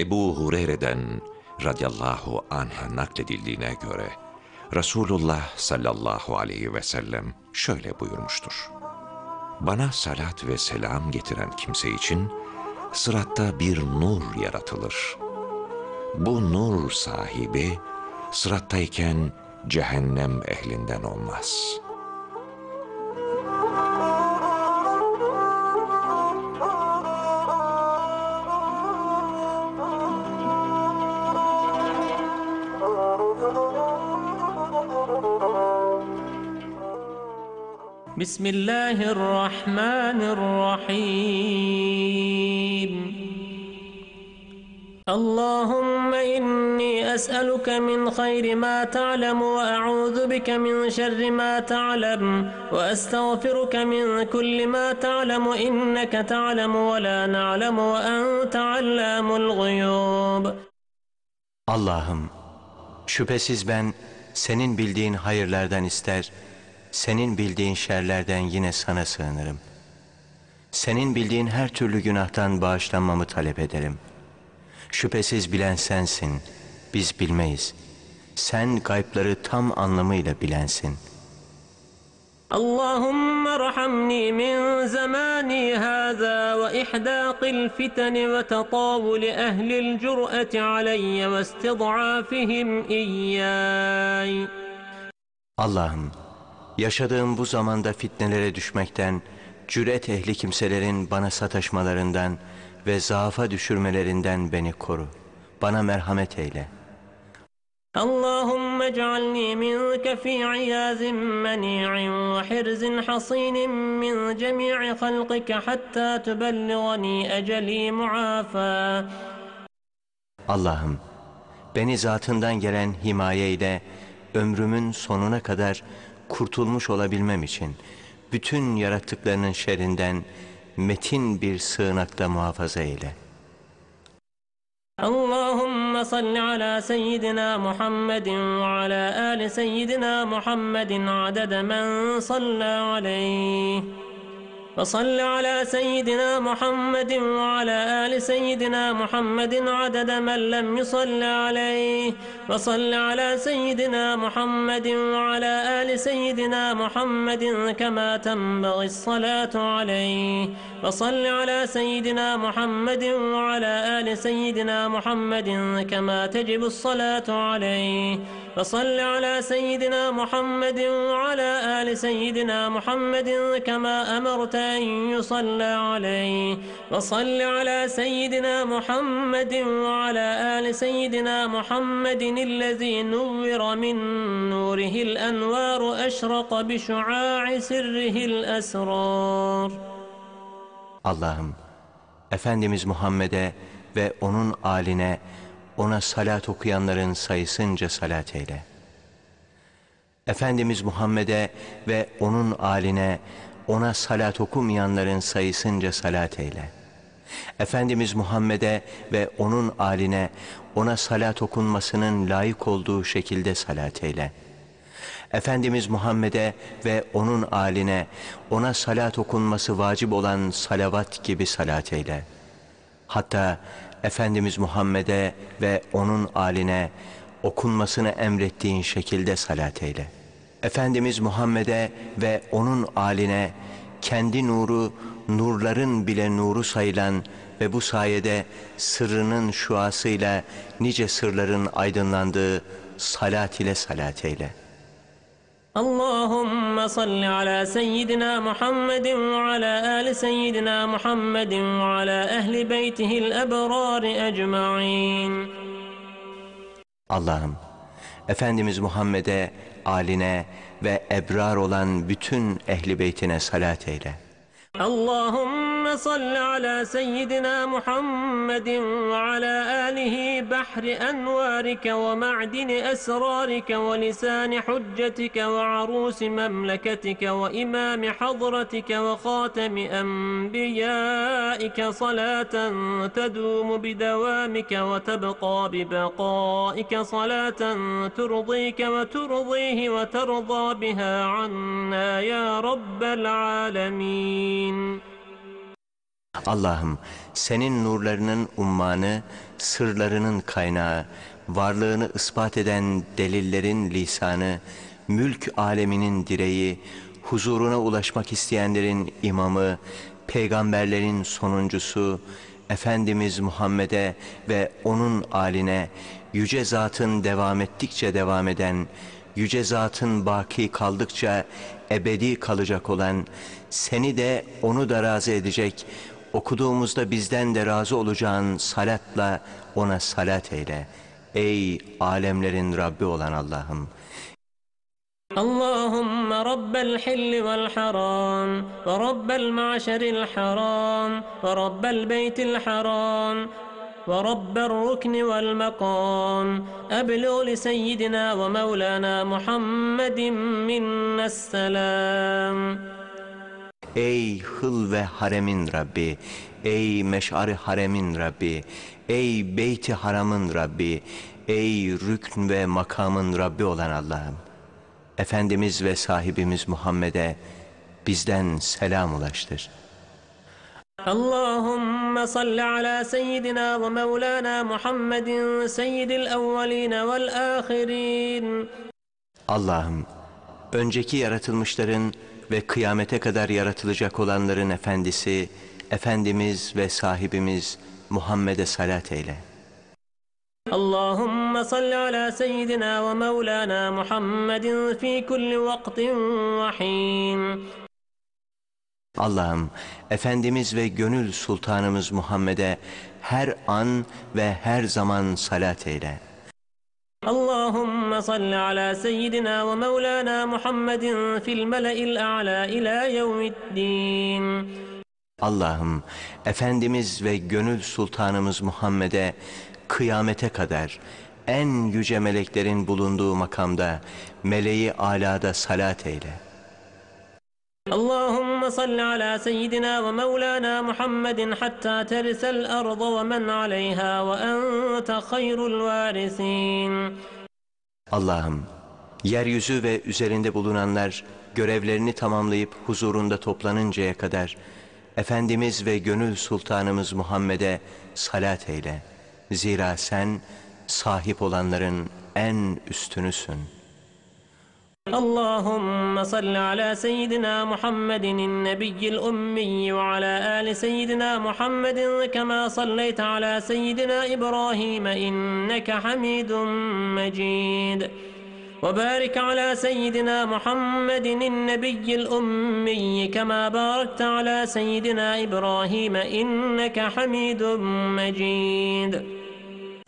Ebu Hureyre'den radıyallahu anh nakledildiğine göre Resulullah sallallahu aleyhi ve sellem şöyle buyurmuştur. Bana salat ve selam getiren kimse için sıratta bir nur yaratılır. Bu nur sahibi sırattayken cehennem ehlinden olmaz.'' بسم الله الرحمن الرحيم. اللهم إني أسألك من خير ما تعلم وأعوذ بك من شر ما تعلم وأستغفرك من كل ما تعلم إنك تعلم ولا نعلم وأنت علام الغيوب. Allah'ım şüphesiz ben senin bildiğin hayırlardan ister, senin bildiğin şerlerden yine sana sığınırım. Senin bildiğin her türlü günahtan bağışlanmamı talep ederim. Şüphesiz bilen sensin, biz bilmeyiz. Sen gaybları tam anlamıyla bilensin. Allahümme rahamni min zamani hâzâ ve ihdâqil fiteni ve tatâvuli ehlil cür'eti aleyye ve istid'âfihim iyyây. Allah'ım yaşadığım bu zamanda fitnelere düşmekten, cüret ehli kimselerin bana sataşmalarından ve zaafa düşürmelerinden beni koru. Bana merhamet eyle. اللهم اجعلني منك في عياذ منيع وحرز حصين من جميع خلقك حتى تبلغني أجلي معافى Allah'ım beni zatından gelen himaye ile ömrümün sonuna kadar kurtulmuş olabilmem için bütün yarattıklarının şerrinden metin bir sığınakta muhafaza eyle. Allahümme salli ala seyyidina Muhammedin ve ala ali seyyidina Muhammedin adede men salla aleyh. وصل على سيدنا محمد وعلى آل سيدنا محمد عدد من لم يصل عليه. وصل على سيدنا محمد وعلى آل سيدنا محمد كما تنبغي الصلاة عليه. وصل على سيدنا محمد وعلى آل سيدنا محمد كما تجب الصلاة عليه. وصل على سيدنا محمد وعلى آل سيدنا محمد كما أمرت أن يصلى عليه. وصل على سيدنا محمد وعلى آل سيدنا محمد الذي نور من نوره الأنوار أشرق بشعاع سره الأسرار. Allah'ım Efendimiz Muhammed'e ve onun aline ona salat okuyanların sayısınca salat eyle. Efendimiz Muhammed'e ve onun aline ona salat okumayanların sayısınca salat eyle. Efendimiz Muhammed'e ve onun aline ona salat okunmasının layık olduğu şekilde salat eyle. Efendimiz Muhammed'e ve onun aline ona salat okunması vacip olan salavat gibi salat eyle. Hatta Efendimiz Muhammed'e ve onun aline okunmasını emrettiğin şekilde salat eyle. Efendimiz Muhammed'e ve onun aline kendi nuru, nurların bile nuru sayılan ve bu sayede sırrının şuasıyla nice sırların aydınlandığı salat ile salat eyle. اللهم صل على سيدنا محمد وعلى آل سيدنا محمد وعلى أهل بيته الأبرار أجمعين Allah'ım Efendimiz Muhammed'e, aline ve ebrar olan bütün ehli beytine salat eyle. صل على سيدنا محمد وعلى آله بحر أنوارك ومعدن أسرارك ولسان حجتك وعروس مملكتك وإمام حضرتك وخاتم أنبيائك صلاة تدوم بدوامك وتبقى ببقائك صلاة ترضيك وترضيه وترضى بها عنا يا رب العالمين. Allah'ım senin nurlarının ummanı, sırlarının kaynağı, varlığını ispat eden delillerin lisanı, mülk aleminin direği, huzuruna ulaşmak isteyenlerin imamı, peygamberlerin sonuncusu, Efendimiz Muhammed'e ve onun aline, yüce zatın devam ettikçe devam eden, yüce zatın baki kaldıkça ebedi kalacak olan, seni de onu da razı edecek, okuduğumuzda bizden de razı olacağın salatla ona salat eyle. Ey alemlerin Rabbi olan Allah'ım! اللهم رب الحل والحرام ورب المعشر الحرام ورب البيت الحرام ورب الركن والمقام أبلغ لسيدنا ومولانا محمد منا السلام Ey hıl ve haremin Rabbi, ey meş'ari haremin Rabbi, ey beyti haramın Rabbi, ey rükn ve makamın Rabbi olan Allah'ım. Efendimiz ve sahibimiz Muhammed'e bizden selam ulaştır. اللهم صل على سيدنا ومولانا محمد سيد الأولين والآخرين Allah'ım, önceki yaratılmışların ve kıyamete kadar yaratılacak olanların efendisi, Efendimiz ve sahibimiz Muhammed'e salat eyle. اللهم صل على سيدنا ومولانا محمد في كل وقت وحين Allah'ım, Efendimiz ve gönül sultanımız Muhammed'e her an ve her zaman salat eyle. اللهم صل على سيدنا ومولانا محمد في الملأ الأعلى إلى يوم الدين Allah'ım, Efendimiz ve gönül sultanımız Muhammed'e kıyamete kadar en yüce meleklerin bulunduğu makamda meleği alada salat eyle. اللهم صل على سيدنا ومولانا محمد حتى ترث الأرض ومن عليها وأنت خير الوارثين Allah'ım, yeryüzü ve üzerinde bulunanlar görevlerini tamamlayıp huzurunda toplanıncaya kadar Efendimiz ve gönül sultanımız Muhammed'e salat eyle. Zira sen sahip olanların en üstünüsün. اللهم صل على سيدنا محمد النبي الأمي وعلى آل سيدنا محمد كما صليت على سيدنا إبراهيم إنك حميد مجيد. وبارك على سيدنا محمد النبي الأمي كما باركت على سيدنا إبراهيم إنك حميد مجيد.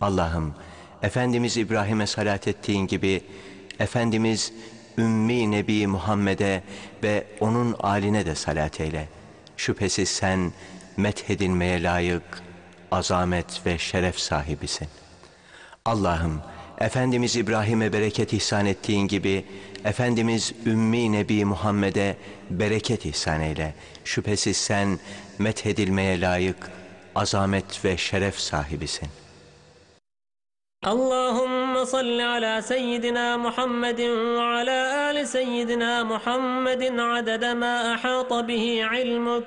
Allah'ım, Efendimiz İbrahim'e salat ettiğin gibi Efendimiz Ümmi Nebi Muhammed'e ve onun aline de salat eyle. Şüphesiz sen methedilmeye layık, azamet ve şeref sahibisin. Allah'ım, Efendimiz İbrahim'e bereket ihsan ettiğin gibi, Efendimiz Ümmi Nebi Muhammed'e bereket ihsan eyle. Şüphesiz sen methedilmeye layık, azamet ve şeref sahibisin. اللهم صل على سيدنا محمد وعلى آل سيدنا محمد عدد ما أحاط به علمك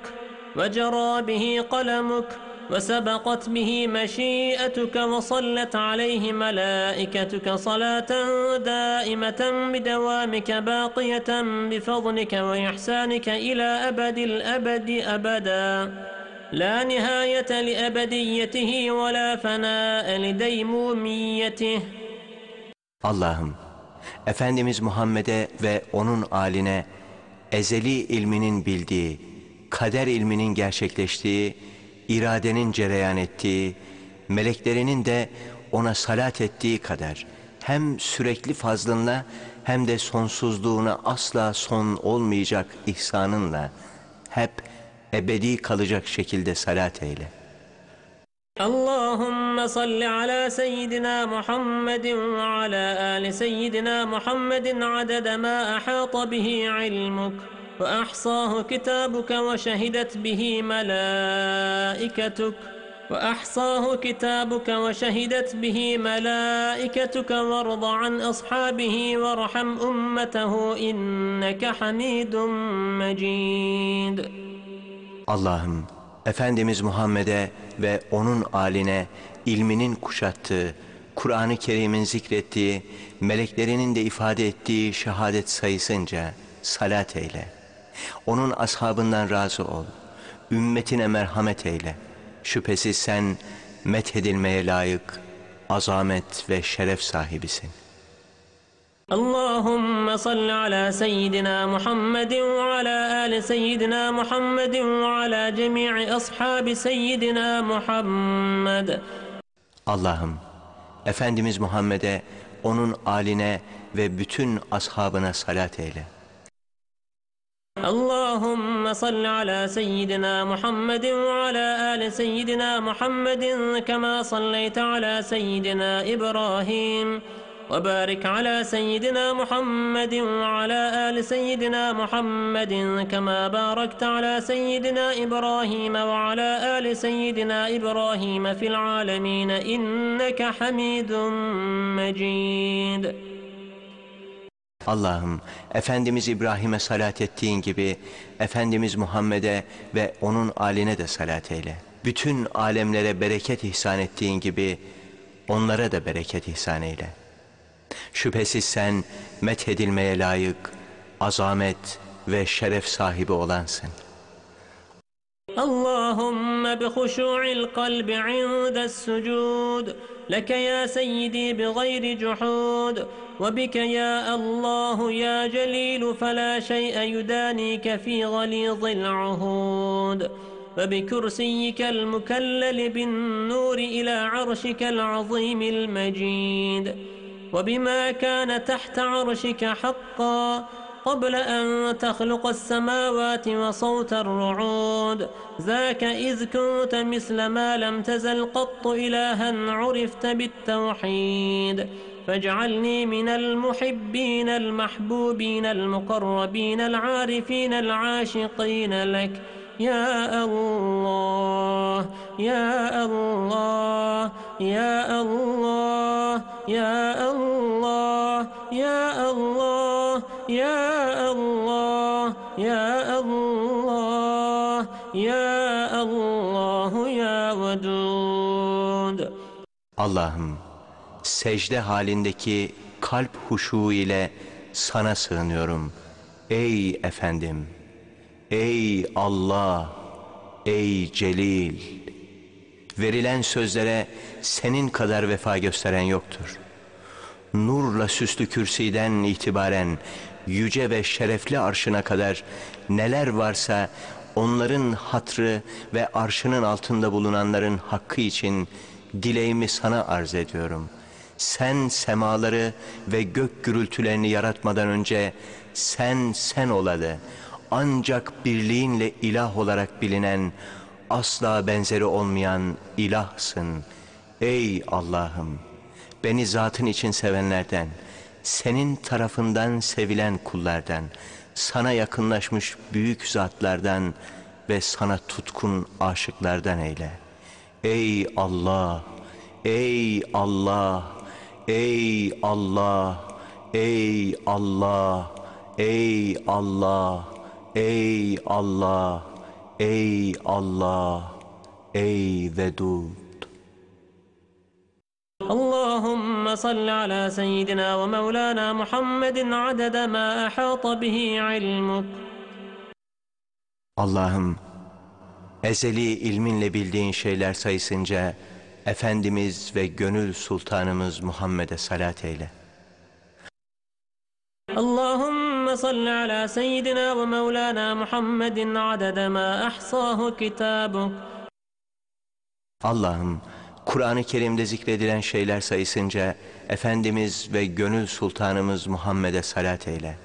وجرى به قلمك وسبقت به مشيئتك وصلت عليه ملائكتك صلاة دائمة بدوامك باقية بفضلك وإحسانك إلى أبد الأبد أبدا. لا نهاية لأبديته ولا فناء لديموميته Allah'ım, Efendimiz Muhammed'e ve onun aline ezeli ilminin bildiği, kader ilminin gerçekleştiği, iradenin cereyan ettiği, meleklerinin de ona salat ettiği kadar hem sürekli fazlınla hem de sonsuzluğuna asla son olmayacak ihsanınla hep ebedi kalacak şekilde salat eyle. اللهم صل على سيدنا محمد وعلى آل سيدنا محمد عدد ما أحاط به علمك وأحصاه كتابك وشهدت به ملائكتك وأحصاه كتابك وشهدت به ملائكتك وارض عن أصحابه وارحم أمته إنك حميد مجيد Allah'ım Efendimiz Muhammed'e ve onun aline ilminin kuşattığı, Kur'an-ı Kerim'in zikrettiği, meleklerinin de ifade ettiği şehadet sayısınca salat eyle. Onun ashabından razı ol. Ümmetine merhamet eyle. Şüphesiz sen methedilmeye layık, azamet ve şeref sahibisin. اللهم صل على سيدنا محمد وعلى آل سيدنا محمد وعلى جميع أصحاب سيدنا محمد Allah'ım, Efendimiz Muhammed'e, onun aline ve bütün ashabına salat eyle. اللهم صل على سيدنا محمد وعلى آل سيدنا محمد كما صليت على سيدنا إبراهيم وبارك على سيدنا محمد وعلى آل سيدنا محمد كما باركت على سيدنا إبراهيم وعلى آل سيدنا إبراهيم في العالمين إنك حميد مجيد Allah'ım, Efendimiz İbrahim'e salat ettiğin gibi, Efendimiz Muhammed'e ve onun aline de salat eyle. Bütün alemlere bereket ihsan ettiğin gibi, onlara da bereket ihsan eyle. Şüphesiz sen methedilmeye layık, azamet ve şeref sahibi olansın. اللهم بخشوع القلب عند السجود لك يا سيدي بغير جحود وبك يا الله يا جليل فلا شيء يدانيك في غليظ العهود وبكرسيك المكلل بالنور إلى عرشك العظيم المجيد وبما كان تحت عرشك حقا قبل أن تخلق السماوات وصوت الرعود. ذاك إذ كنت مثل ما لم تزل قط إلها عرفت بالتوحيد. فاجعلني من المحبين المحبوبين المقربين العارفين العاشقين لك. يا الله يا الله يا الله يا الله يا الله يا الله يا الله يا الله يا ودود Allah'ım, secde halindeki kalp huşu ile sana sığınıyorum. Ey efendim, ey Allah, ey Celil. Verilen sözlere senin kadar vefa gösteren yoktur. Nurla süslü kürsiden itibaren yüce ve şerefli arşına kadar neler varsa onların hatrı ve arşının altında bulunanların hakkı için dileğimi sana arz ediyorum. Sen semaları ve gök gürültülerini yaratmadan önce sen sen olalı. Ancak birliğinle ilah olarak bilinen, asla benzeri olmayan ilahsın. Ey Allah'ım! Beni zatın için sevenlerden, senin tarafından sevilen kullardan, sana yakınlaşmış büyük zatlardan ve sana tutkun aşıklardan eyle. Ey Allah! Ey Allah! Ey Allah! Ey Allah! Ey Allah! Ey Allah! Ey Allah! Ey Vedud! اللهم صل على سيدنا ومولانا محمد عدد ما أحاط به علمك Allah'ım, ezeli ilminle bildiğin şeyler sayısınca Efendimiz ve gönül sultanımız Muhammed'e salat eyle. اللهم صل على سيدنا ومولانا محمد عدد ما أحصاه كتابك Allah'ım, Kur'an-ı Kerim'de zikredilen şeyler sayısınca Efendimiz ve gönül sultanımız Muhammed'e salat eyle.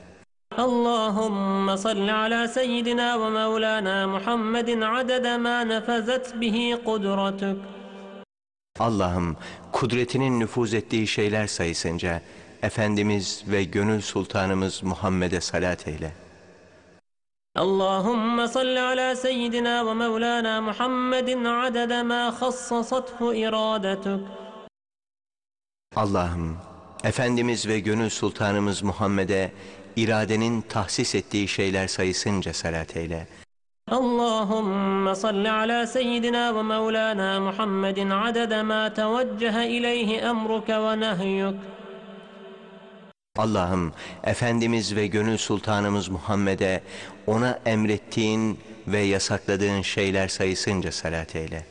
اللهم صل على سيدنا ومولانا محمد عدد ما نفذت به قدرتك Allah'ım, kudretinin nüfuz ettiği şeyler sayısınca Efendimiz ve gönül sultanımız Muhammed'e salat eyle. اللهم صل على سيدنا ومولانا محمد عدد ما خصصته إرادتك Allah'ım, Efendimiz ve gönül sultanımız Muhammed'e iradenin tahsis ettiği şeyler sayısınca salat eyle. اللهم صل على سيدنا ومولانا محمد عدد ما توجه إليه أمرك ونهيك Allah'ım Efendimiz ve Gönül Sultanımız Muhammed'e ona emrettiğin ve yasakladığın şeyler sayısınca salat eyle.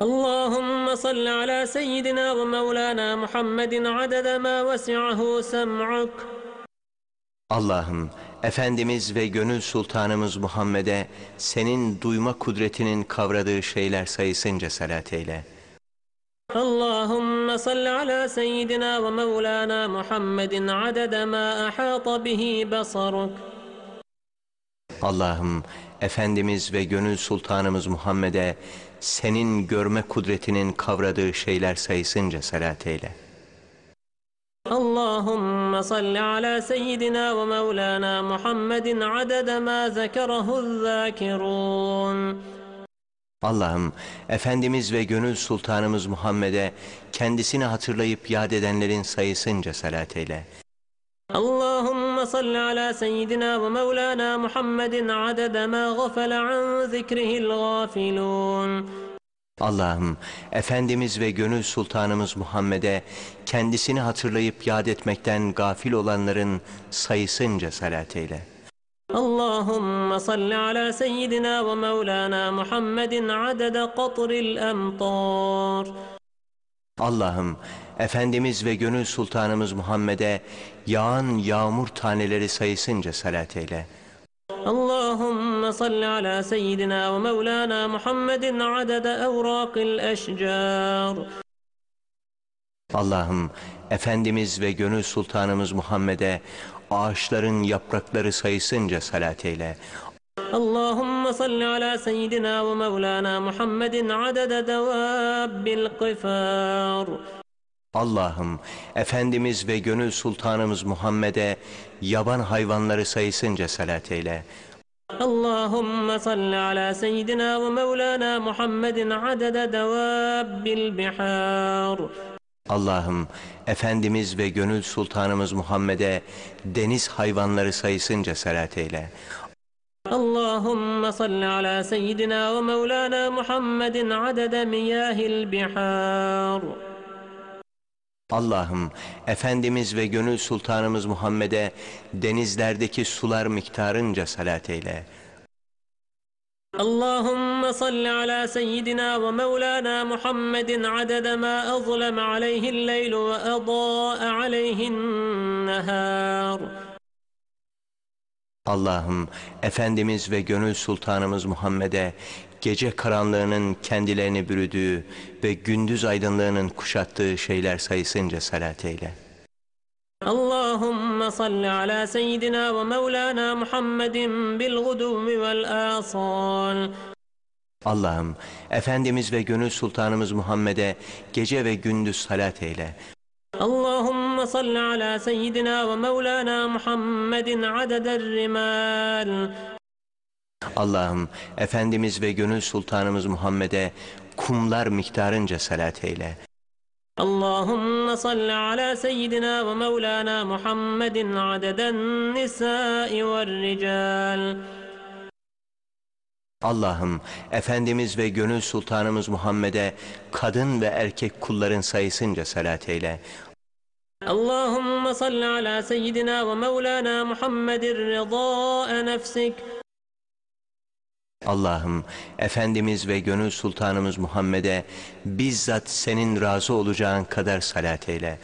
اللهم صل على سيدنا ومولانا محمد عدد ما وسعه سمعك Allah'ım Efendimiz ve Gönül Sultanımız Muhammed'e senin duyma kudretinin kavradığı şeyler sayısınca salat eyle. اللهم صل على سيدنا ومولانا محمد عدد ما أحاط به بصرك Allah'ım Efendimiz ve Gönül Sultanımız Muhammed'e senin görme kudretinin kavradığı şeyler sayısınca salat eyle. اللهم صل على سيدنا ومولانا محمد عدد ما ذكره الذاكرون Allah'ım Efendimiz ve gönül sultanımız Muhammed'e kendisini hatırlayıp yad edenlerin sayısınca salat eyle. Allahümme salli ala seyyidina ve mevlana Muhammedin adede ma gafele an zikrihil gafilun. Allah'ım Efendimiz ve gönül sultanımız Muhammed'e kendisini hatırlayıp yad etmekten gafil olanların sayısınca salat eyle. اللهم صل على سيدنا ومولانا محمد عدد قطر الأمطار Allah'ım Efendimiz ve Gönül Sultanımız Muhammed'e yağan yağmur taneleri sayısınca salat eyle. اللهم صل على سيدنا ومولانا محمد عدد أوراق الأشجار Allah'ım Efendimiz ve Gönül Sultanımız Muhammed'e ağaçların yaprakları sayısınca salat eyle. اللهم صل على سيدنا ومولانا محمد عدد دواب القفار Allah'ım Efendimiz ve Gönül Sultanımız Muhammed'e yaban hayvanları sayısınca salat eyle. اللهم صل على سيدنا ومولانا محمد عدد دواب البحار Allah'ım Efendimiz ve Gönül Sultanımız Muhammed'e deniz hayvanları sayısınca salat eyle. اللهم صل على سيدنا ومولانا محمد عدد مياه البحار Allah'ım Efendimiz ve Gönül Sultanımız Muhammed'e denizlerdeki sular miktarınca salat eyle. اللهم صل على سيدنا ومولانا محمد عدد ما أظلم عليه الليل وأضاء عليه النهار Allah'ım Efendimiz ve Gönül Sultanımız Muhammed'e gece karanlığının kendilerini bürüdüğü ve gündüz aydınlığının kuşattığı şeyler sayısınca salat eyle. اللهم صل على سيدنا ومولانا محمد بالغدو والآصال Allah'ım Efendimiz ve Gönül Sultanımız Muhammed'e gece ve gündüz salat eyle. اللهم صل على سيدنا ومولانا محمد عدد الرمال Allah'ım Efendimiz ve Gönül Sultanımız Muhammed'e kumlar miktarınca salat eyle. اللهم صل على سيدنا ومولانا محمد عدد النساء والرجال Allah'ım Efendimiz ve Gönül Sultanımız Muhammed'e kadın ve erkek kulların sayısınca salat eyle. اللهم صل على سيدنا ومولانا محمد رضاء نفسك Allah'ım Efendimiz ve Gönül Sultanımız Muhammed'e bizzat senin razı olacağın kadar salat eyle.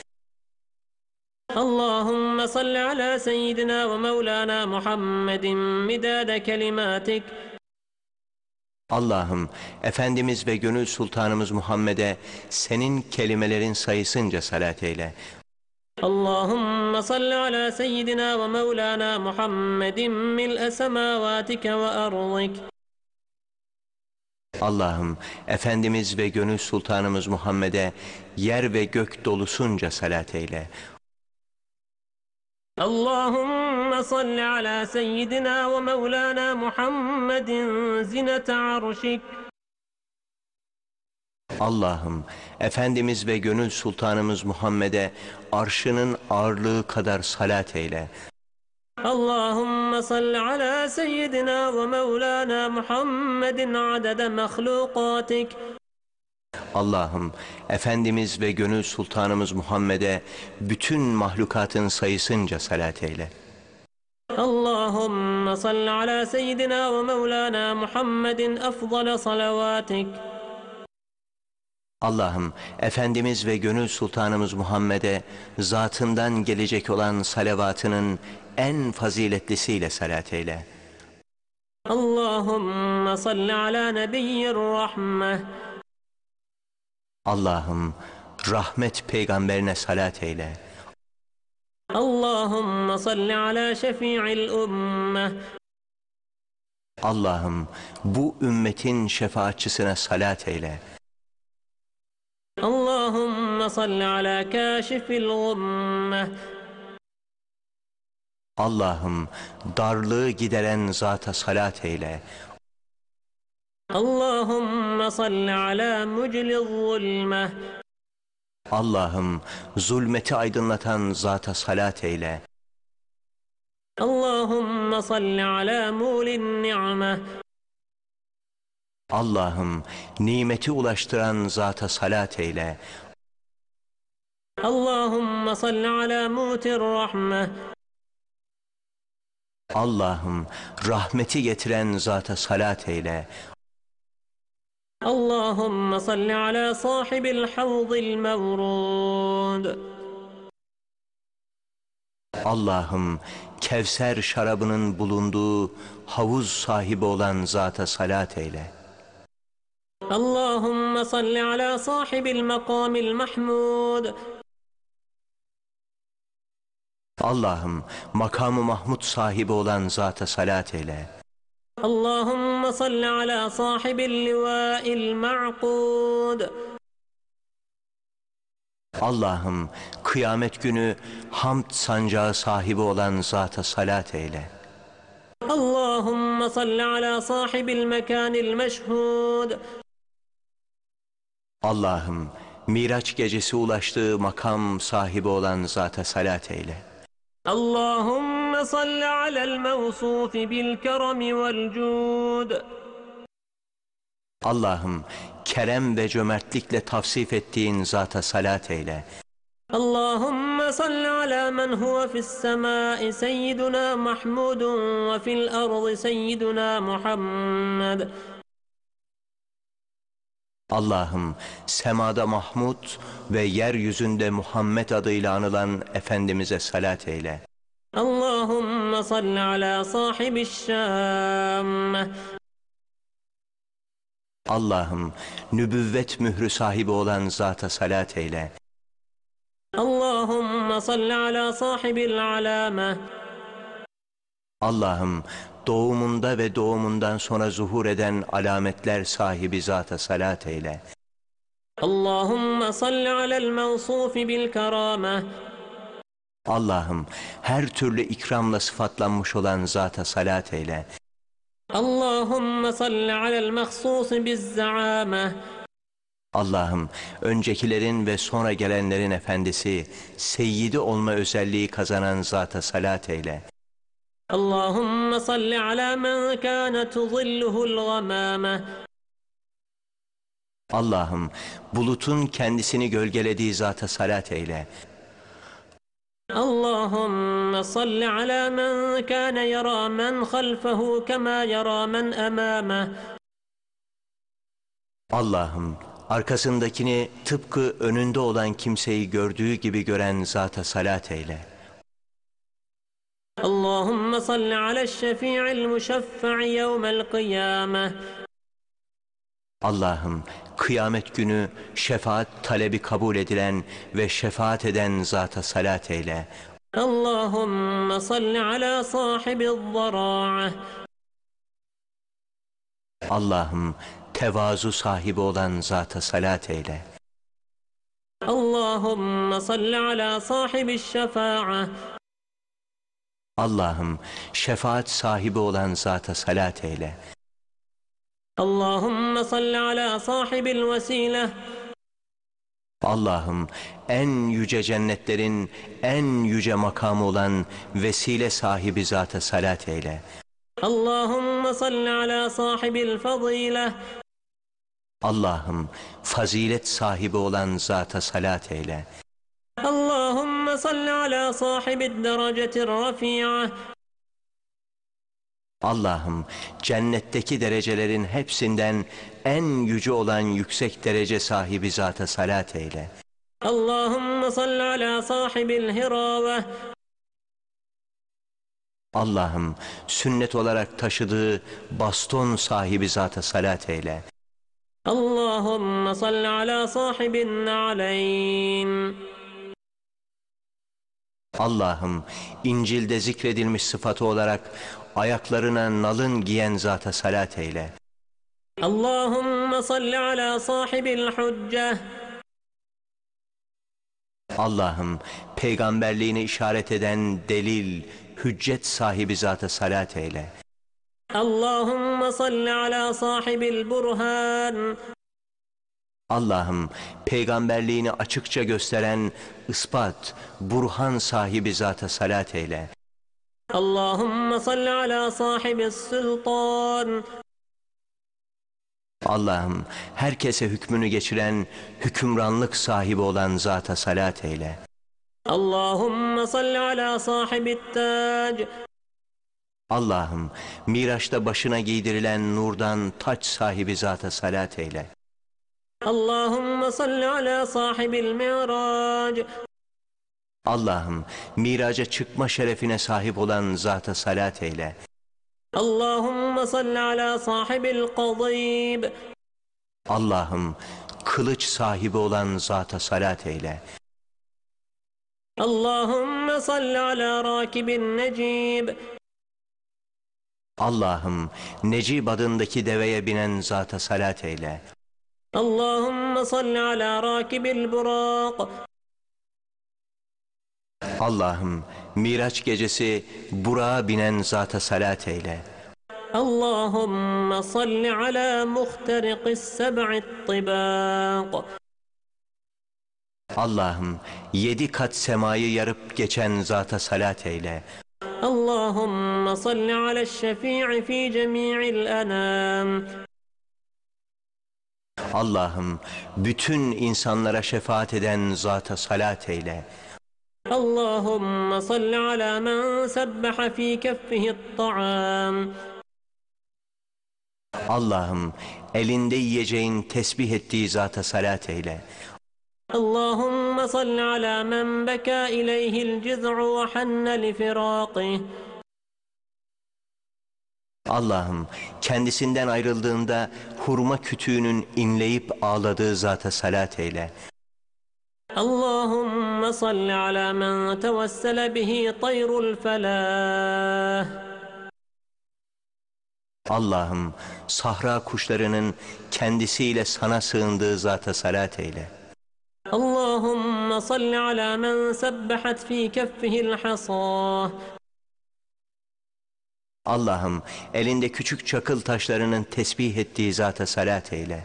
اللهم صل على سيدنا ومولانا محمد مداد كلماتك Allah'ım Efendimiz ve Gönül Sultanımız Muhammed'e senin kelimelerin sayısınca salat eyle. اللهم صل على سيدنا ومولانا محمد ملء سماواتك وأرضك Allah'ım Efendimiz ve Gönül Sultanımız Muhammed'e yer ve gök dolusunca salat eyle. اللهم صل على سيدنا ومولانا محمد زنة عرشك Allah'ım Efendimiz ve Gönül Sultanımız Muhammed'e arşının ağırlığı kadar salat eyle. اللهم صل على سيدنا ومولانا محمد عدد مخلوقاتك Allah'ım Efendimiz ve gönül sultanımız Muhammed'e bütün mahlukatın sayısınca salat eyle. اللهم صل على سيدنا ومولانا محمد أفضل صلواتك Allah'ım Efendimiz ve gönül sultanımız Muhammed'e zatından gelecek olan salavatının en faziletlisiyle salat eyle. Allahümme salli ala nebiyyir rahmeh. Allah'ım rahmet peygamberine salat eyle. Allahümme salli ala şefi'il ümmeh. Allah'ım bu ümmetin şefaatçisine salat eyle. Allahümme salli ala kâşifil ümmeh. Allah'ım darlığı gideren zata salat eyle. Allahümme salli ala mucli zulme. Allah'ım zulmeti aydınlatan zata salat eyle. Allahümme salli ala mulin ni'me. Allah'ım nimeti ulaştıran zata salat eyle. Allahümme salli ala mutir rahme. Allah'ım rahmeti getiren zata salat eyle. Allahümme salli ala sahibil havzil mevrud. Allah'ım Kevser şarabının bulunduğu havuz sahibi olan zata salat eyle. Allahümme salli ala sahibil makamil mahmud. Allah'ım makamı Mahmud sahibi olan zata salat eyle. Allahümme salli ala sahibil livâil ma'kud. Allah'ım kıyamet günü hamd sancağı sahibi olan zata salat eyle. Allahümme salli ala sahibil mekanil meşhud. Allah'ım Miraç gecesi ulaştığı makam sahibi olan zata salat eyle. اللهم صل على الموصوف بالكرم والجود Allah'ım kerem ve cömertlikle tavsif ettiğin zata salat eyle. اللهم صل على من هو في السماء سيدنا محمود وفي الأرض سيدنا محمد Allah'ım semada Mahmud ve yeryüzünde Muhammed adıyla anılan Efendimiz'e salat eyle. Allahümme salli ala sahibi şamme. Allah'ım nübüvvet mührü sahibi olan zata salat eyle. Allahümme salli ala sahibil alame. Allah'ım doğumunda ve doğumundan sonra zuhur eden alametler sahibi zata salat eyle. Allahümme salli alel mensufi bil kerame. Allah'ım her türlü ikramla sıfatlanmış olan zata salat eyle. Allahümme salli alel mehsusi biz zaame. Allah'ım öncekilerin ve sonra gelenlerin efendisi, seyyidi olma özelliği kazanan zata salat eyle. اللهم صل على من كانت ظله الغمامة Allah'ım bulutun kendisini gölgelediği zata salat eyle. اللهم صل على من كان يرى من خلفه كما يرى من أمامه Allah'ım arkasındakini tıpkı önünde olan kimseyi gördüğü gibi gören zata salat eyle. اللهم صل على الشفيع المشفع يوم القيامة Allah'ım kıyamet günü şefaat talebi kabul edilen ve şefaat eden zata salat eyle. اللهم صل على صاحب الضراعة Allah'ım tevazu sahibi olan zata salat eyle. اللهم صل على صاحب الشفاعة Allah'ım şefaat sahibi olan zata salat eyle. Allahümme salli ala sahibil vesile. Allah'ım en yüce cennetlerin en yüce makamı olan vesile sahibi zata salat eyle. Allahümme salli ala sahibil fadile. Allah'ım fazilet sahibi olan zata salat eyle. اللهم صل على صاحب الدرجة الرفيعة Allah'ım cennetteki derecelerin hepsinden en yüce olan yüksek derece sahibi zata salat eyle. اللهم صل على صاحب الهراوة Allah'ım sünnet olarak taşıdığı baston sahibi zata salat eyle. اللهم صل على صاحب النعلين Allah'ım İncil'de zikredilmiş sıfatı olarak ayaklarına nalın giyen zata salat eyle. Allahümme salli ala sahibil hucce. Allah'ım peygamberliğini işaret eden delil, hüccet sahibi zata salat eyle. Allahümme salli ala sahibil burhan. Allah'ım peygamberliğini açıkça gösteren ispat, burhan sahibi zata salat eyle. Allahümme salli ala sahibi sultan. Allah'ım herkese hükmünü geçiren, hükümranlık sahibi olan zata salat eyle. Allahümme salli ala sahibi tac. Allah'ım Miraç'ta başına giydirilen nurdan taç sahibi zata salat eyle. Allahümme salli ala sahibil mirac. Allah'ım miraca çıkma şerefine sahip olan zata salat eyle. Allahümme salli ala sahibil kadib. Allah'ım kılıç sahibi olan zata salat eyle. Allahümme salli ala rakibin necib. Allah'ım Necib adındaki deveye binen zata salat eyle. اللهم صل على راكب البراق Allah'ım Miraç gecesi Burak'a binen zata salat eyle. اللهم صل على مخترق السبع الطباق Allah'ım yedi kat semayı yarıp geçen zata salat eyle. اللهم صل على الشفيع في جميع الأنام Allah'ım bütün insanlara şefaat eden zata salat eyle. Allahümme salli ala men sebbeha fi keffihi ta'am. Allah'ım elinde yiyeceğin tesbih ettiği zata salat eyle. Allahümme salli ala men beka ileyhil ciz'u ve hanne li firaqih. Allah'ım kendisinden ayrıldığında hurma kütüğünün inleyip ağladığı zata salat eyle. Allahümme salli ala men tevessele bihi tayrul felah. Allah'ım sahra kuşlarının kendisiyle sana sığındığı zata salat eyle. Allahümme salli ala men sebbehat fi keffihil hasah Allah'ım elinde küçük çakıl taşlarının tesbih ettiği zata salat eyle.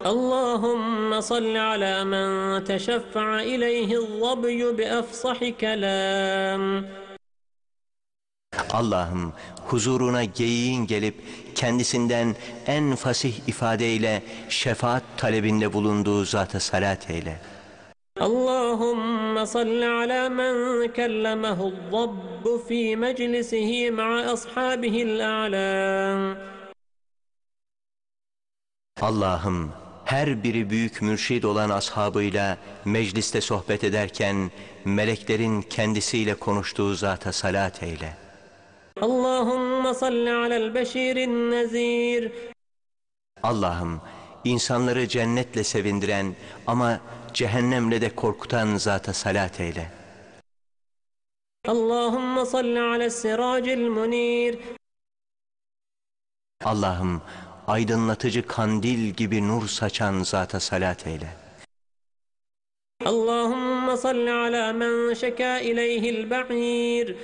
Allahümme salli ala men teşeffa'a ileyhi zabyu bi efsahi kelam. Allah'ım huzuruna geyiğin gelip kendisinden en fasih ifadeyle şefaat talebinde bulunduğu zata salat eyle. اللهم صل على من كلمه الضب في مجلسه مع أصحابه الأعلام Allah'ım her biri büyük mürşid olan ashabıyla mecliste sohbet ederken meleklerin kendisiyle konuştuğu zata salat eyle. اللهم صل على البشير النذير Allah'ım insanları cennetle sevindiren ama cehennemle de korkutan zata salat eyle. Allahümme salli ala siracil munir. Allah'ım aydınlatıcı kandil gibi nur saçan zata salat eyle. Allahümme salli ala men şeka ileyhil ba'ir.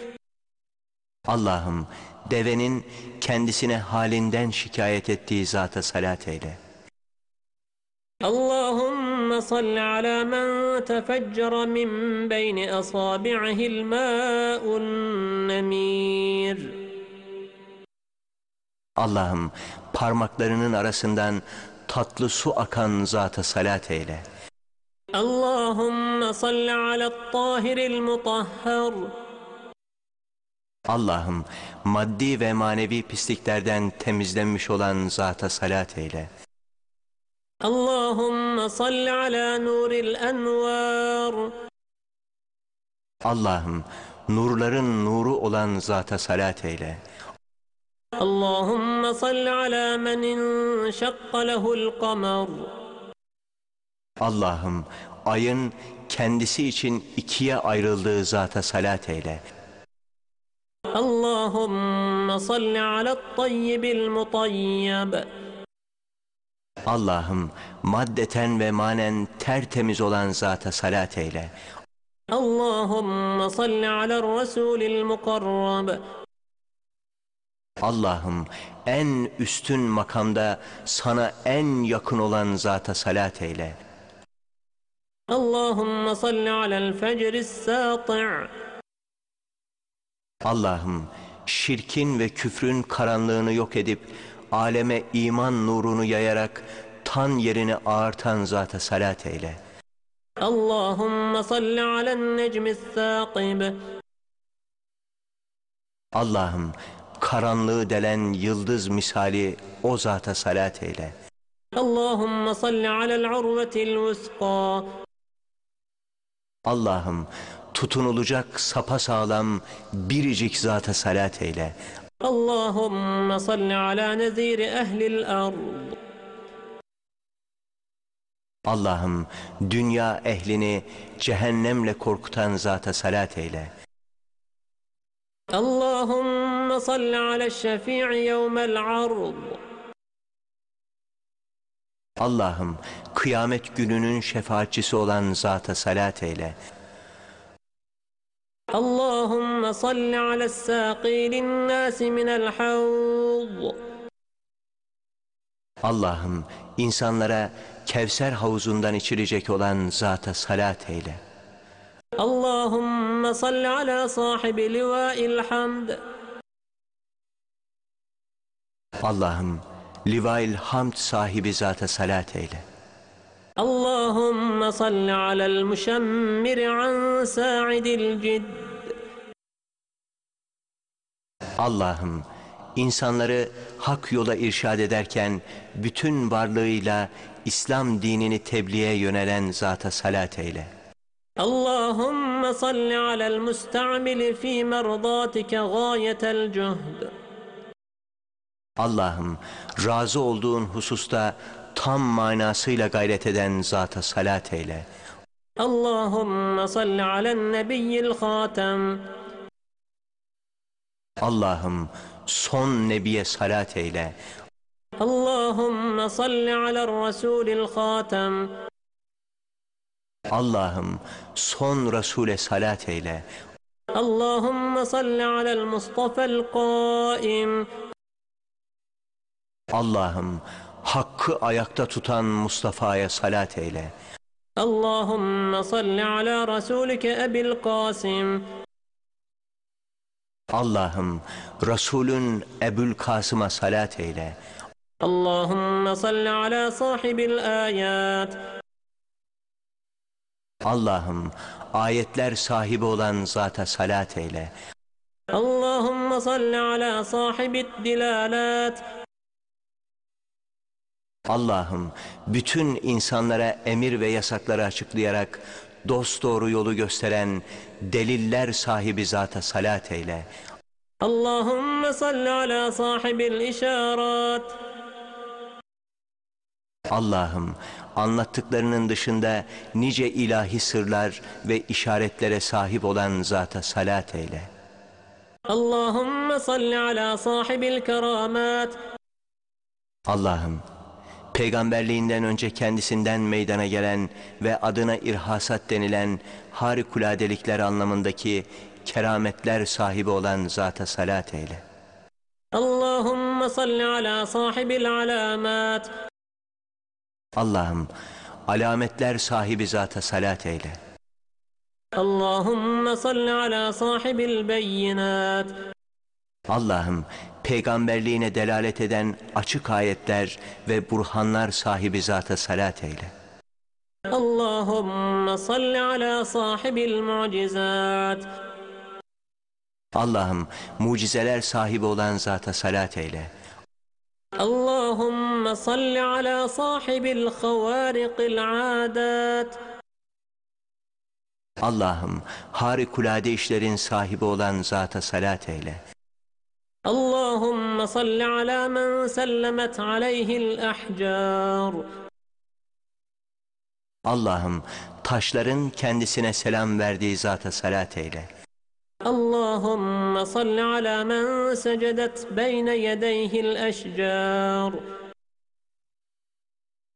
Allah'ım devenin kendisine halinden şikayet ettiği zata salat eyle. اللهم صل على من تفجر من بين أصابعه الماء النمير Allah'ım parmaklarının arasından tatlı su akan zata salat eyle. اللهم صل على الطاهر المطهر Allah'ım maddi ve manevi pisliklerden temizlenmiş olan zata salat eyle. Allahümme salli ala nuril envar. Allah'ım nurların nuru olan zata salat eyle. Allahümme salli ala men inşakka lehul kamer. Allah'ım ayın kendisi için ikiye ayrıldığı zata salat eyle. Allahümme salli ala tayyibil mutayyib. Allah'ım maddeten ve manen tertemiz olan zata salat eyle. Allahümme salli ala Resulil mukarrab. Allah'ım en üstün makamda sana en yakın olan zata salat eyle. Allahümme salli alel fecris sati' Allah'ım şirkin ve küfrün karanlığını yok edip aleme iman nurunu yayarak tan yerini ağırtan zata salat eyle. Allahümme salli alen necmis sâkib. Allah'ım karanlığı delen yıldız misali o zata salat eyle. Allahümme salli alel urvetil vuska. Allah'ım tutunulacak sapasağlam biricik zata salat eyle. اللهم صل على نذير أهل الأرض Allah'ım dünya ehlini cehennemle korkutan zata salat eyle. اللهم صل على الشفيع يوم العرض Allah'ım kıyamet gününün şefaatçisi olan zata salat eyle. اللهم صل على الساقي للناس من الحوض Allah'ım insanlara Kevser havuzundan içilecek olan zata salat eyle. اللهم صل على صاحب لواء الحمد Allah'ım Livail Hamd sahibi zata salat eyle. اللهم صل على المشمر عن ساعد الجد Allah'ım insanları hak yola irşad ederken bütün varlığıyla İslam dinini tebliğe yönelen zata salat eyle. اللهم صل على المستعمل في مرضاتك غاية الجهد Allah'ım razı olduğun hususta tam manasıyla gayret eden zata salat eyle. Allahümme salli alen nebiyyil hatem. Allah'ım son nebiye salat eyle. Allahümme salli ala Resulil hatem. Allah'ım son Resul'e salat eyle. Allahümme salli alel Mustafa'l kaim. Allah'ım hakkı ayakta tutan Mustafa'ya salat eyle. Allahümme salli ala Resulike ebil Kasım. Allah'ım Resulün Ebül Kasım'a salat eyle. Allahümme salli ala sahibil ayat. Allah'ım ayetler sahibi olan zata salat eyle. Allahümme salli ala sahibid dilalat. Allah'ım bütün insanlara emir ve yasakları açıklayarak dost doğru yolu gösteren deliller sahibi zata salat eyle. Allahümme salli ala sahibil işaret. Allah'ım anlattıklarının dışında nice ilahi sırlar ve işaretlere sahip olan zata salat eyle. Allahümme salli ala sahibil keramat. Allah'ım peygamberliğinden önce kendisinden meydana gelen ve adına irhasat denilen harikuladelikler anlamındaki kerametler sahibi olan zata salat eyle. Allahümme salli ala sahibil alamat. Allah'ım alametler sahibi zata salat eyle. Allahümme salli ala sahibil beyinat. Allah'ım peygamberliğine delalet eden açık ayetler ve burhanlar sahibi zata salat eyle. Allahümme salli ala sahibil mucizat. Allah'ım mucizeler sahibi olan zata salat eyle. Allahümme salli ala sahibil havariqil adat. Allah'ım harikulade işlerin sahibi olan zata salat eyle. اللهم صل على من سلمت عليه الأحجار Allah'ım taşların kendisine selam verdiği zata salat eyle. اللهم صل على من سجدت بين يديه الأشجار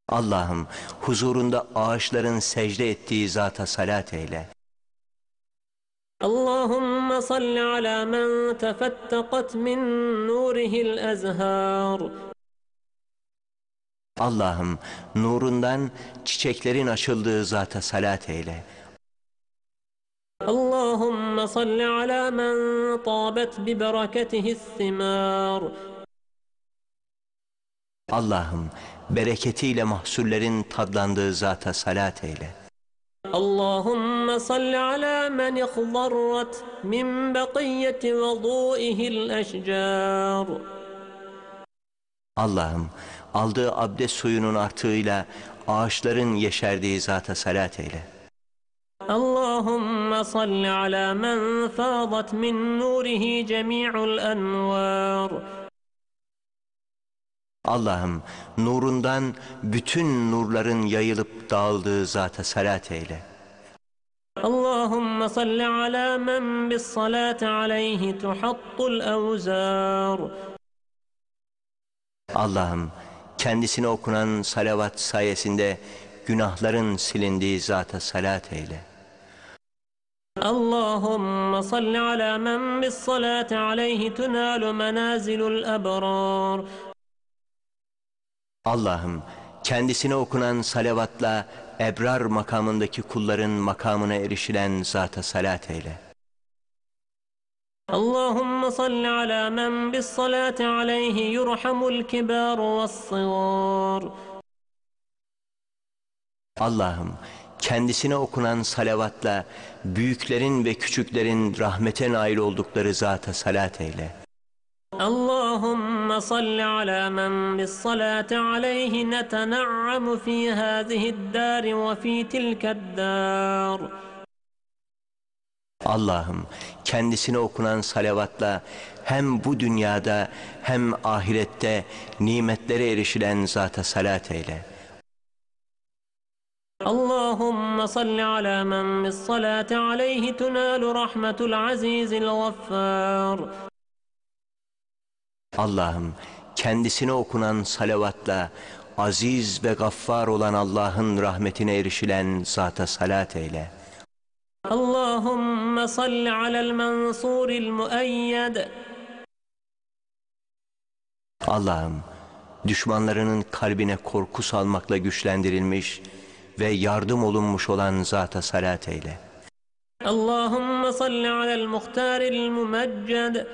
Allah'ım huzurunda ağaçların secde ettiği zata salat eyle. اللهم صل على من تفتقت من نوره الأزهار Allah'ım nurundan çiçeklerin açıldığı zata salat eyle. اللهم صل على من طابت ببركته الثمار Allah'ım bereketiyle mahsullerin tadlandığı zata salat eyle. اللهم صل على من اخضرت من بقية وضوئه الأشجار Allah'ım aldığı abdest suyunun artığıyla ağaçların yeşerdiği zata salat eyle. اللهم صل على من فاضت من نوره جميع الأنوار Allah'ım nurundan bütün nurların yayılıp dağıldığı zata salat eyle. اللهم صل على من بالصلاة عليه تحط الأوزار Allah'ım kendisine okunan salavat sayesinde günahların silindiği zata salat eyle. اللهم صل على من بالصلاة عليه تنال منازل الأبرار Allah'ım kendisine okunan salavatla ebrar makamındaki kulların makamına erişilen zata salat eyle. Allahümme salli ala men bis salati aleyhi yurhamul kibar ve sığar. Allah'ım kendisine okunan salavatla büyüklerin ve küçüklerin rahmete nail oldukları zata salat eyle. Allahümme اللهم صل على من بالصلاة عليه نتنعم في هذه الدار وفي تلك الدار Allah'ım kendisine okunan salavatla hem bu dünyada hem ahirette nimetlere erişilen zata salat eyle. اللهم صل على من بالصلاة عليه تنال رحمة العزيز الغفار Allah'ım kendisine okunan salavatla aziz ve gaffar olan Allah'ın rahmetine erişilen zata salat eyle. Allahümme salli alel mensuril müeyyed. Allah'ım düşmanlarının kalbine korku salmakla güçlendirilmiş ve yardım olunmuş olan zata salat eyle. Allahümme salli alel muhtaril mümecced.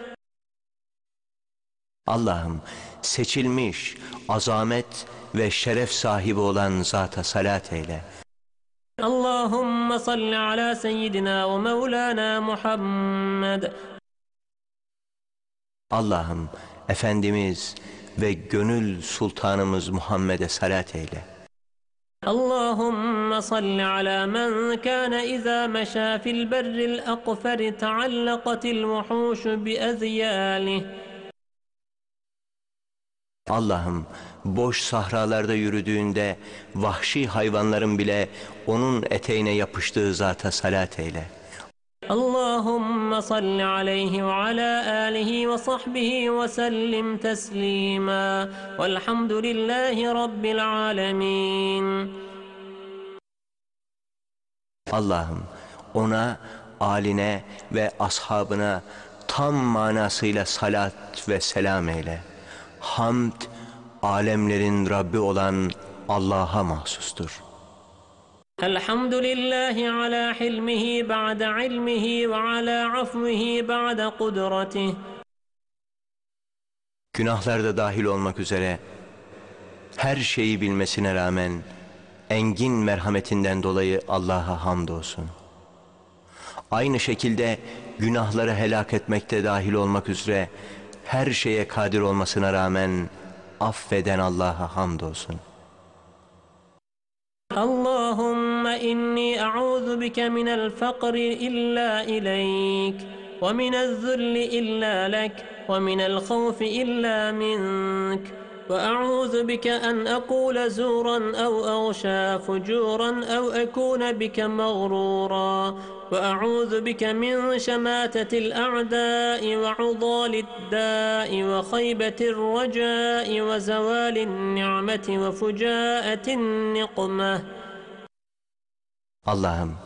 Allah'ım seçilmiş, azamet ve şeref sahibi olan zata salat eyle. اللهم صل على سيدنا ومولانا محمد Allah'ım Efendimiz ve gönül sultanımız Muhammed'e salat eyle. اللهم صل على من كان إذا مشى في البر الأقفر تعلقت الوحوش بأذياله Allah'ım boş sahralarda yürüdüğünde vahşi hayvanların bile onun eteğine yapıştığı zata salat eyle. اللهم صل عليه وعلى آله وصحبه وسلم تسليما والحمد لله رب العالمين Allah'ım ona, aline ve ashabına tam manasıyla salat ve selam eyle. Hamd, alemlerin Rabbi olan Allah'a mahsustur. الحمد لله على حلمه بعد علمه وعلى عفوه بعد قدرته Günahlar da dahil olmak üzere her şeyi bilmesine rağmen engin merhametinden dolayı Allah'a hamdolsun. Aynı şekilde günahları helak etmekte dahil olmak üzere her şeye kadir olmasına rağmen affeden Allah'a hamdolsun. اللهم إني أعوذ بك من الفقر إلا إليك ومن الذل إلا لك ومن الخوف إلا منك وأعوذ بك أن أقول زورا أو أغشى فجورا أو أكون بك مغرورا وأعوذ بك من شماتة الأعداء وعضال الداء وخيبة الرجاء وزوال النعمة وفجاءة النقمة Allah'ım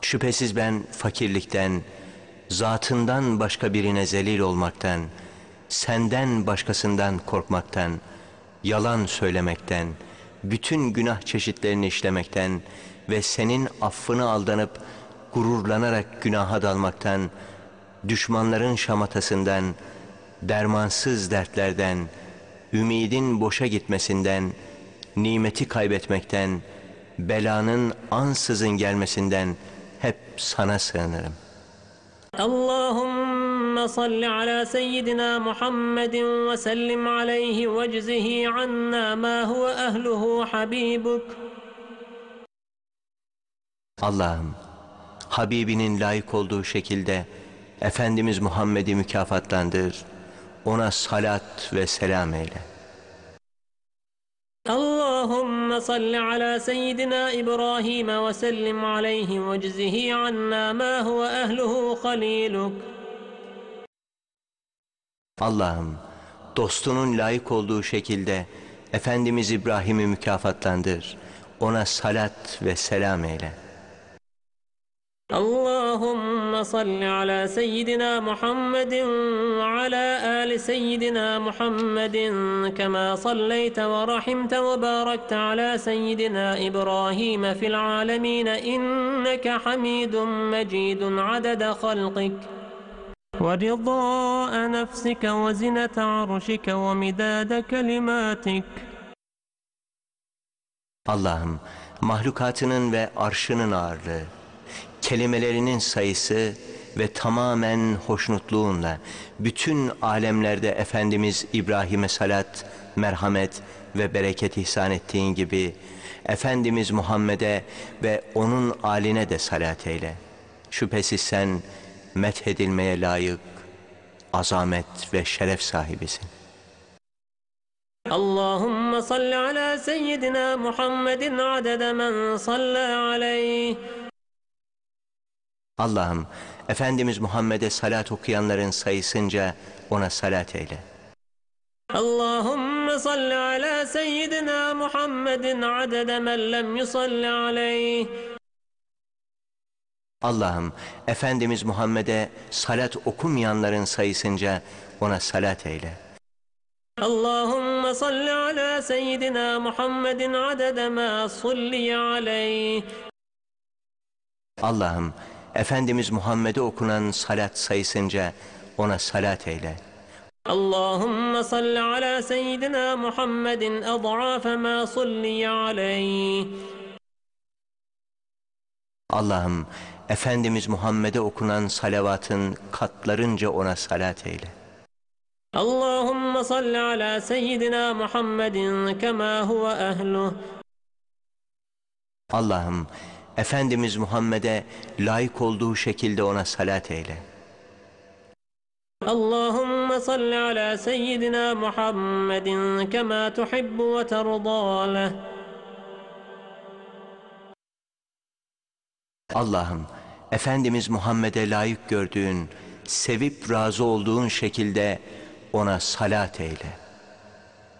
şüphesiz ben fakirlikten, zatından başka birine zelil olmaktan, senden başkasından korkmaktan, yalan söylemekten, bütün günah çeşitlerini işlemekten ve senin affını aldanıp gururlanarak günaha dalmaktan, düşmanların şamatasından, dermansız dertlerden, ümidin boşa gitmesinden, nimeti kaybetmekten, belanın ansızın gelmesinden hep sana sığınırım. Allahümme salli ala seyyidina Muhammedin ve sellim aleyhi ve czihi anna ma huve ehluhu habibuk. Allah'ım Habibinin layık olduğu şekilde Efendimiz Muhammed'i mükafatlandır, ona salat ve selam eyle. اللهم صل على سيدنا إبراهيم وسلم عليه واجزه عنا ما هو أهله خليلك Allah'ım, dostunun layık olduğu şekilde Efendimiz İbrahim'i mükafatlandır, ona salat ve selam eyle. اللهم صل على سيدنا محمد وعلى آل سيدنا محمد كما صليت ورحمت وباركت على سيدنا إبراهيم في العالمين إنك حميد مجيد عدد خلقك. ورضاء نفسك وزنة عرشك ومداد كلماتك. Allah'ım, mahlukatının ve arşının kelimelerinin sayısı ve tamamen hoşnutluğunla bütün alemlerde Efendimiz İbrahim'e salat, merhamet ve bereket ihsan ettiğin gibi Efendimiz Muhammed'e ve onun aline de salat eyle. Şüphesiz sen methedilmeye layık, azamet ve şeref sahibisin. Allahümme salli ala seyyidina Muhammedin adede men salla aleyh Allah'ım Efendimiz Muhammed'e salat okuyanların sayısınca ona salat eyle. Allahümme salli ala seyyidina Muhammedin adede men lem yusalli aleyh. Allah'ım Efendimiz Muhammed'e salat okumayanların sayısınca ona salat eyle. Allahümme salli ala seyyidina Muhammedin adede ma sulli aleyh. Allah'ım Efendimiz Muhammed'e okunan salat sayısınca ona salat eyle. Allahümme salli ala seyyidina Muhammedin ed'afe ma sulli aleyh. Allah'ım Efendimiz Muhammed'e okunan salavatın katlarınca ona salat eyle. Allahümme salli ala seyyidina Muhammedin kema huve ehluh. Allah'ım Efendimiz Muhammed'e layık olduğu şekilde ona salat eyle. اللهم صل على سيدنا محمد كما تحب وترضى له Allah'ım, Efendimiz Muhammed'e layık gördüğün, sevip razı olduğun şekilde ona salat eyle.